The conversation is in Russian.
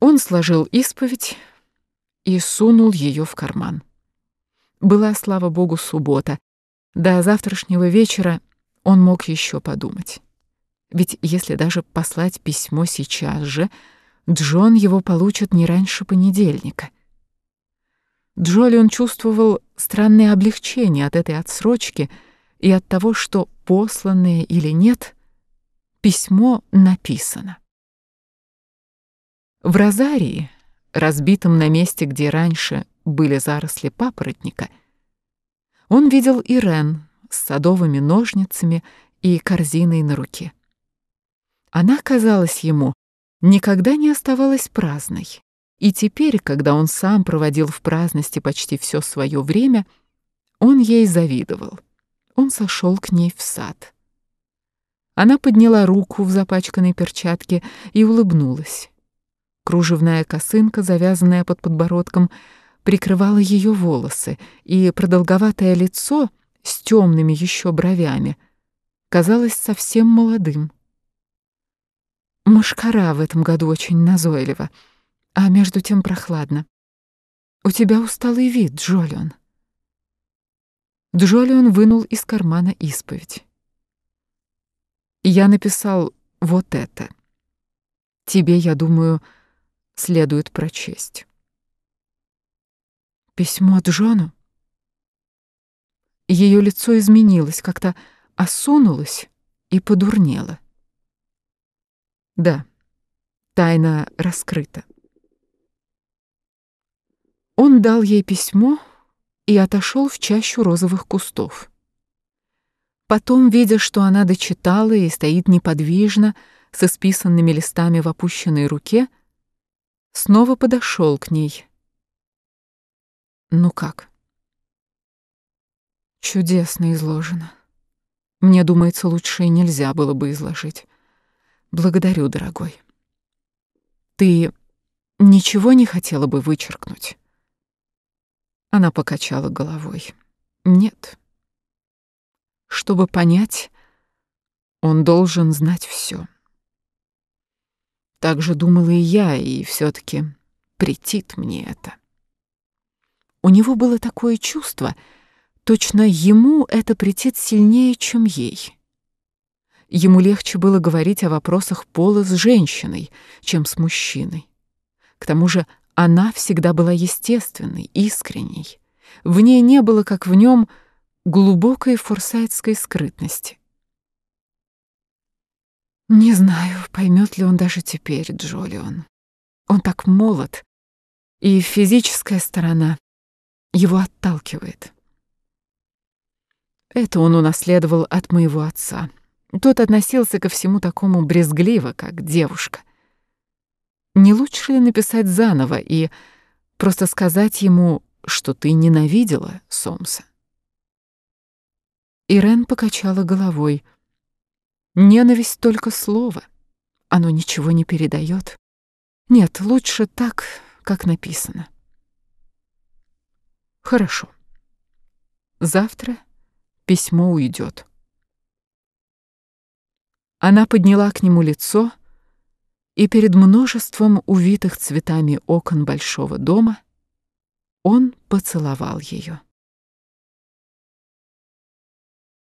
Он сложил исповедь и сунул ее в карман. Была, слава богу, суббота. До завтрашнего вечера он мог еще подумать. Ведь если даже послать письмо сейчас же, Джон его получит не раньше понедельника. Джолион чувствовал странное облегчение от этой отсрочки и от того, что, посланное или нет, письмо написано. В розарии, разбитом на месте, где раньше были заросли папоротника, он видел Ирен с садовыми ножницами и корзиной на руке. Она казалась ему никогда не оставалась праздной. И теперь, когда он сам проводил в праздности почти все свое время, он ей завидовал. Он сошел к ней в сад. Она подняла руку в запачканной перчатке и улыбнулась. Кружевная косынка, завязанная под подбородком, прикрывала ее волосы, и продолговатое лицо с темными еще бровями казалось совсем молодым. Машкара в этом году очень назойлива, а между тем прохладно. У тебя усталый вид, Джолион. Джолион вынул из кармана исповедь. Я написал вот это. Тебе, я думаю, следует прочесть. Письмо Джону? Ее лицо изменилось, как-то осунулось и подурнело. Да, тайна раскрыта. Он дал ей письмо и отошел в чащу розовых кустов. Потом, видя, что она дочитала и стоит неподвижно, с исписанными листами в опущенной руке, снова подошел к ней. Ну как? Чудесно изложено. Мне думается, лучше и нельзя было бы изложить. Благодарю, дорогой. Ты ничего не хотела бы вычеркнуть? Она покачала головой. Нет. Чтобы понять, он должен знать все. Так же думала и я, и все таки претит мне это. У него было такое чувство, точно ему это претит сильнее, чем ей. Ему легче было говорить о вопросах пола с женщиной, чем с мужчиной. К тому же она всегда была естественной, искренней. В ней не было, как в нем, глубокой форсайтской скрытности. Не знаю, поймет ли он даже теперь, Джолион. Он так молод, и физическая сторона его отталкивает. Это он унаследовал от моего отца. Тот относился ко всему такому брезгливо, как девушка. Не лучше ли написать заново и просто сказать ему, что ты ненавидела Сомса? Ирен покачала головой. Ненависть только слово. Оно ничего не передает. Нет, лучше так, как написано. Хорошо. Завтра письмо уйдет. Она подняла к нему лицо, и перед множеством увитых цветами окон большого дома он поцеловал ее.